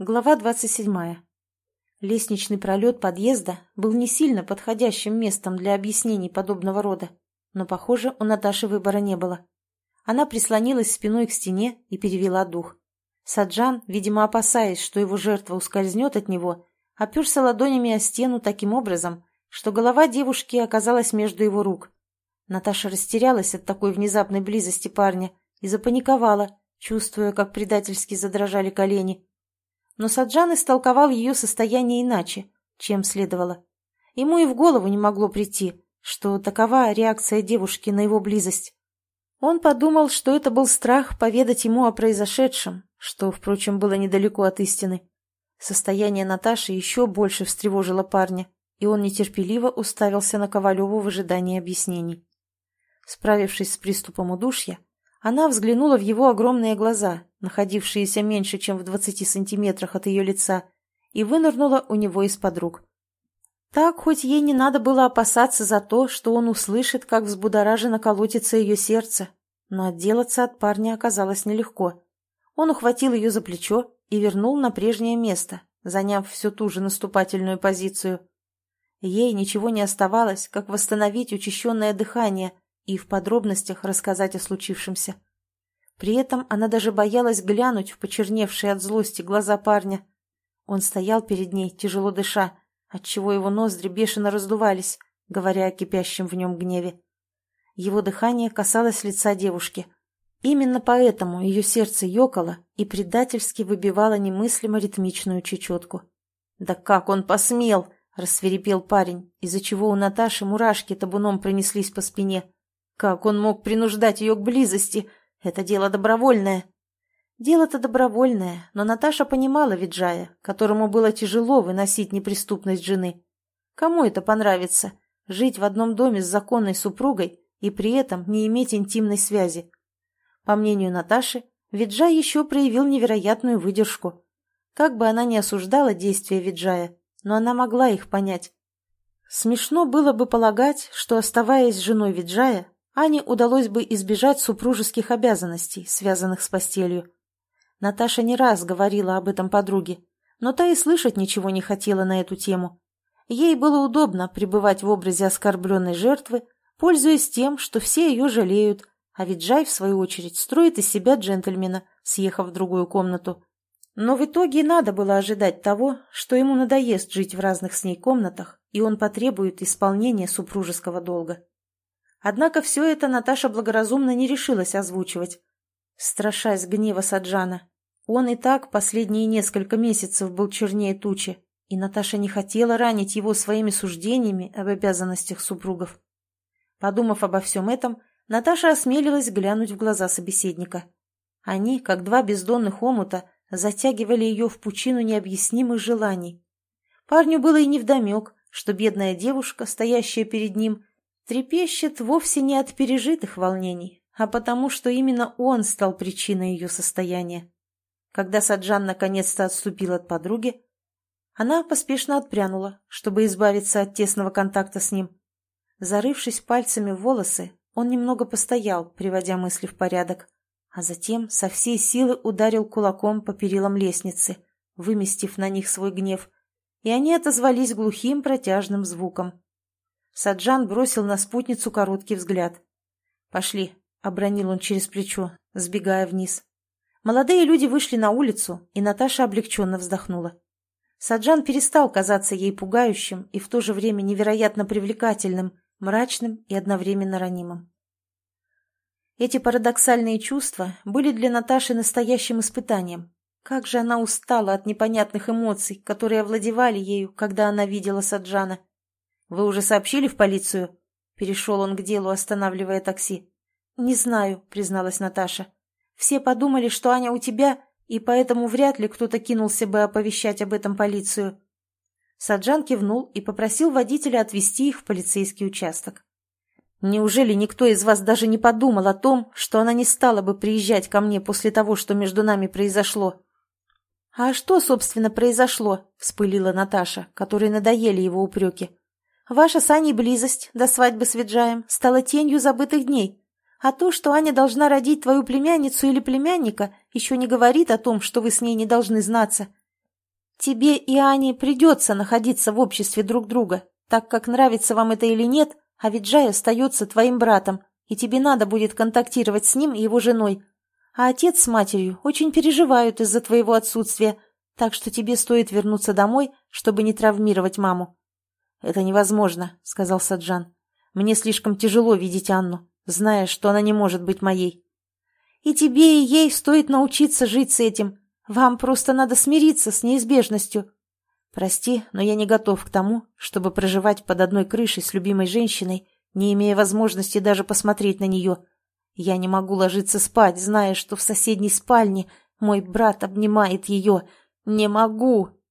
Глава 27. Лестничный пролет подъезда был не сильно подходящим местом для объяснений подобного рода, но, похоже, у Наташи выбора не было. Она прислонилась спиной к стене и перевела дух. Саджан, видимо, опасаясь, что его жертва ускользнет от него, оперся ладонями о стену таким образом, что голова девушки оказалась между его рук. Наташа растерялась от такой внезапной близости парня и запаниковала, чувствуя, как предательски задрожали колени. Но Саджан истолковал ее состояние иначе, чем следовало. Ему и в голову не могло прийти, что такова реакция девушки на его близость. Он подумал, что это был страх поведать ему о произошедшем, что, впрочем, было недалеко от истины. Состояние Наташи еще больше встревожило парня, и он нетерпеливо уставился на Ковалеву в ожидании объяснений. Справившись с приступом удушья, она взглянула в его огромные глаза, находившиеся меньше, чем в двадцати сантиметрах от ее лица, и вынырнула у него из-под рук. Так, хоть ей не надо было опасаться за то, что он услышит, как взбудораженно колотится ее сердце, но отделаться от парня оказалось нелегко. Он ухватил ее за плечо и вернул на прежнее место, заняв всю ту же наступательную позицию. Ей ничего не оставалось, как восстановить учащенное дыхание – и в подробностях рассказать о случившемся. При этом она даже боялась глянуть в почерневшие от злости глаза парня. Он стоял перед ней, тяжело дыша, отчего его ноздри бешено раздувались, говоря о кипящем в нем гневе. Его дыхание касалось лица девушки. Именно поэтому ее сердце ёкало и предательски выбивало немыслимо ритмичную чечетку. «Да как он посмел!» — рассверепел парень, из-за чего у Наташи мурашки табуном пронеслись по спине. Как он мог принуждать ее к близости? Это дело добровольное. Дело-то добровольное, но Наташа понимала Виджая, которому было тяжело выносить неприступность жены. Кому это понравится? Жить в одном доме с законной супругой и при этом не иметь интимной связи. По мнению Наташи, Виджай еще проявил невероятную выдержку. Как бы она ни осуждала действия Виджая, но она могла их понять. Смешно было бы полагать, что, оставаясь женой Виджая, Ане удалось бы избежать супружеских обязанностей, связанных с постелью. Наташа не раз говорила об этом подруге, но та и слышать ничего не хотела на эту тему. Ей было удобно пребывать в образе оскорбленной жертвы, пользуясь тем, что все ее жалеют, а ведь Джай, в свою очередь, строит из себя джентльмена, съехав в другую комнату. Но в итоге надо было ожидать того, что ему надоест жить в разных с ней комнатах, и он потребует исполнения супружеского долга. Однако все это Наташа благоразумно не решилась озвучивать, страшась гнева Саджана. Он и так последние несколько месяцев был чернее тучи, и Наташа не хотела ранить его своими суждениями об обязанностях супругов. Подумав обо всем этом, Наташа осмелилась глянуть в глаза собеседника. Они, как два бездонных омута, затягивали ее в пучину необъяснимых желаний. Парню было и невдомек, что бедная девушка, стоящая перед ним, Трепещет вовсе не от пережитых волнений, а потому, что именно он стал причиной ее состояния. Когда Саджан наконец-то отступил от подруги, она поспешно отпрянула, чтобы избавиться от тесного контакта с ним. Зарывшись пальцами в волосы, он немного постоял, приводя мысли в порядок, а затем со всей силы ударил кулаком по перилам лестницы, выместив на них свой гнев, и они отозвались глухим протяжным звуком. Саджан бросил на спутницу короткий взгляд. «Пошли», — обронил он через плечо, сбегая вниз. Молодые люди вышли на улицу, и Наташа облегченно вздохнула. Саджан перестал казаться ей пугающим и в то же время невероятно привлекательным, мрачным и одновременно ранимым. Эти парадоксальные чувства были для Наташи настоящим испытанием. Как же она устала от непонятных эмоций, которые овладевали ею, когда она видела Саджана. «Вы уже сообщили в полицию?» Перешел он к делу, останавливая такси. «Не знаю», — призналась Наташа. «Все подумали, что Аня у тебя, и поэтому вряд ли кто-то кинулся бы оповещать об этом полицию». Саджан кивнул и попросил водителя отвезти их в полицейский участок. «Неужели никто из вас даже не подумал о том, что она не стала бы приезжать ко мне после того, что между нами произошло?» «А что, собственно, произошло?» — вспылила Наташа, которой надоели его упреки. Ваша с Аней близость до свадьбы с Виджаем стала тенью забытых дней. А то, что Аня должна родить твою племянницу или племянника, еще не говорит о том, что вы с ней не должны знаться. Тебе и Ане придется находиться в обществе друг друга, так как нравится вам это или нет, а ведь Джай остается твоим братом, и тебе надо будет контактировать с ним и его женой. А отец с матерью очень переживают из-за твоего отсутствия, так что тебе стоит вернуться домой, чтобы не травмировать маму». «Это невозможно», — сказал Саджан. «Мне слишком тяжело видеть Анну, зная, что она не может быть моей». «И тебе, и ей стоит научиться жить с этим. Вам просто надо смириться с неизбежностью». «Прости, но я не готов к тому, чтобы проживать под одной крышей с любимой женщиной, не имея возможности даже посмотреть на нее. Я не могу ложиться спать, зная, что в соседней спальне мой брат обнимает ее. Не могу!»